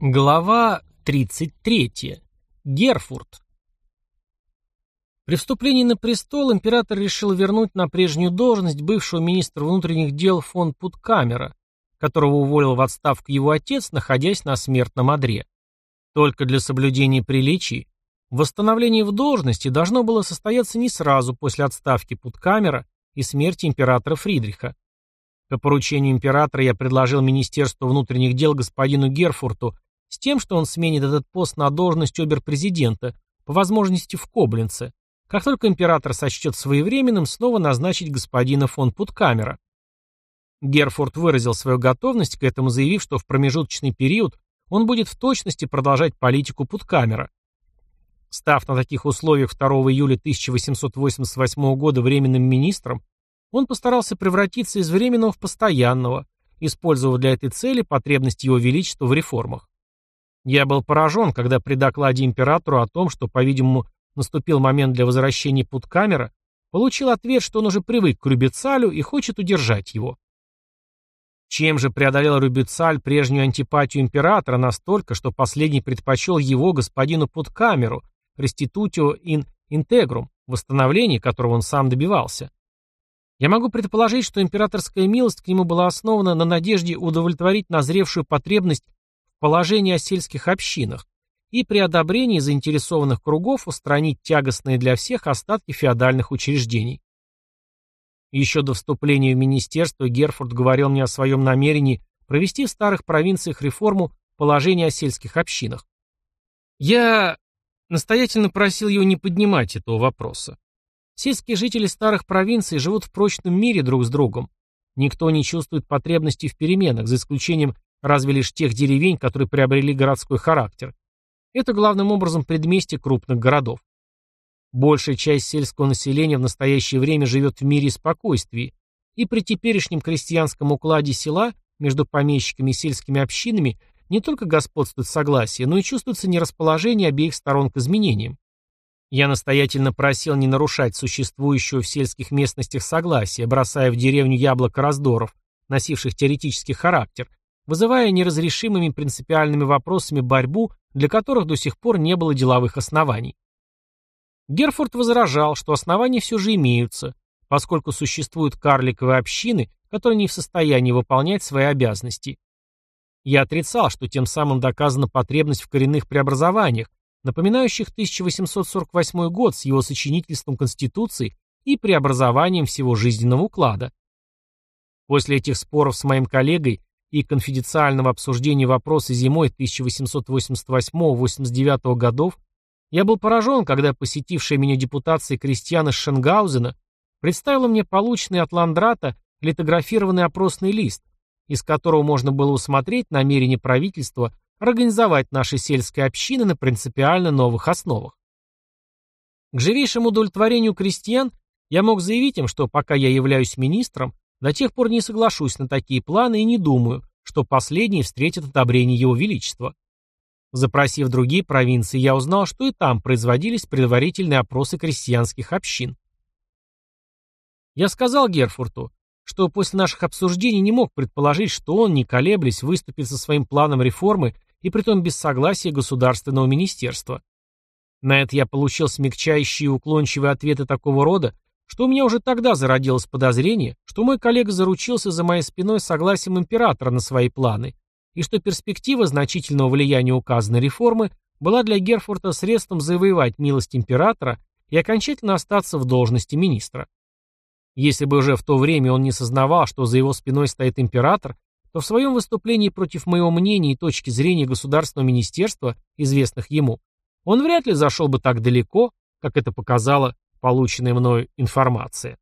Глава 33. Герфурт. При вступлении на престол император решил вернуть на прежнюю должность бывшего министра внутренних дел фон Путкамера, которого уволил в отставку его отец, находясь на смертном одре. Только для соблюдения приличий восстановление в должности должно было состояться не сразу после отставки Путкамера и смерти императора Фридриха. По поручению императора я предложил Министерству внутренних дел господину Герфурту с тем, что он сменит этот пост на должность обер-президента, по возможности в Коблинце, как только император сочтет своевременным снова назначить господина фон Путкамера. Герфорд выразил свою готовность к этому, заявив, что в промежуточный период он будет в точности продолжать политику Путкамера. Став на таких условиях 2 июля 1888 года временным министром, он постарался превратиться из временного в постоянного, используя для этой цели потребность его величества в реформах. Я был поражен, когда при докладе императору о том, что, по-видимому, наступил момент для возвращения Путкамера, получил ответ, что он уже привык к Рюбицалю и хочет удержать его. Чем же преодолел Рюбицаль прежнюю антипатию императора настолько, что последний предпочел его господину Путкамеру, реститутио ин интегрум, восстановлении которого он сам добивался? Я могу предположить, что императорская милость к нему была основана на надежде удовлетворить назревшую потребность положение о сельских общинах и при одобрении заинтересованных кругов устранить тягостные для всех остатки феодальных учреждений. Еще до вступления в министерство Герфорд говорил мне о своем намерении провести в старых провинциях реформу положения о сельских общинах. Я настоятельно просил его не поднимать этого вопроса. Сельские жители старых провинций живут в прочном мире друг с другом. Никто не чувствует потребности в переменах, за исключением разве лишь тех деревень, которые приобрели городской характер. Это главным образом предместье крупных городов. Большая часть сельского населения в настоящее время живет в мире и спокойствии, и при теперешнем крестьянском укладе села между помещиками и сельскими общинами не только господствует согласие, но и чувствуется нерасположение обеих сторон к изменениям. Я настоятельно просил не нарушать существующего в сельских местностях согласия, бросая в деревню яблоко раздоров, носивших теоретический характер, вызывая неразрешимыми принципиальными вопросами борьбу, для которых до сих пор не было деловых оснований. Герфорд возражал, что основания все же имеются, поскольку существуют карликовые общины, которые не в состоянии выполнять свои обязанности. Я отрицал, что тем самым доказана потребность в коренных преобразованиях, напоминающих 1848 год с его сочинительством Конституции и преобразованием всего жизненного уклада. После этих споров с моим коллегой и конфиденциального обсуждения вопроса зимой 1888-89 годов, я был поражен, когда посетившая меня депутация крестьян Шенгаузена представила мне полученный от Ландрата литографированный опросный лист, из которого можно было усмотреть намерение правительства организовать наши сельские общины на принципиально новых основах. К живейшему удовлетворению крестьян я мог заявить им, что пока я являюсь министром, до тех пор не соглашусь на такие планы и не думаю, что последние встретят одобрение Его Величества. Запросив другие провинции, я узнал, что и там производились предварительные опросы крестьянских общин. Я сказал Герфурту, что после наших обсуждений не мог предположить, что он, не колеблясь, выступит со своим планом реформы и притом без согласия Государственного министерства. На это я получил смягчающие и уклончивые ответы такого рода, что у меня уже тогда зародилось подозрение, что мой коллега заручился за моей спиной согласием императора на свои планы, и что перспектива значительного влияния указанной реформы была для Герфорта средством завоевать милость императора и окончательно остаться в должности министра. Если бы уже в то время он не сознавал, что за его спиной стоит император, то в своем выступлении против моего мнения и точки зрения Государственного министерства, известных ему, он вряд ли зашел бы так далеко, как это показало полученная мною информация.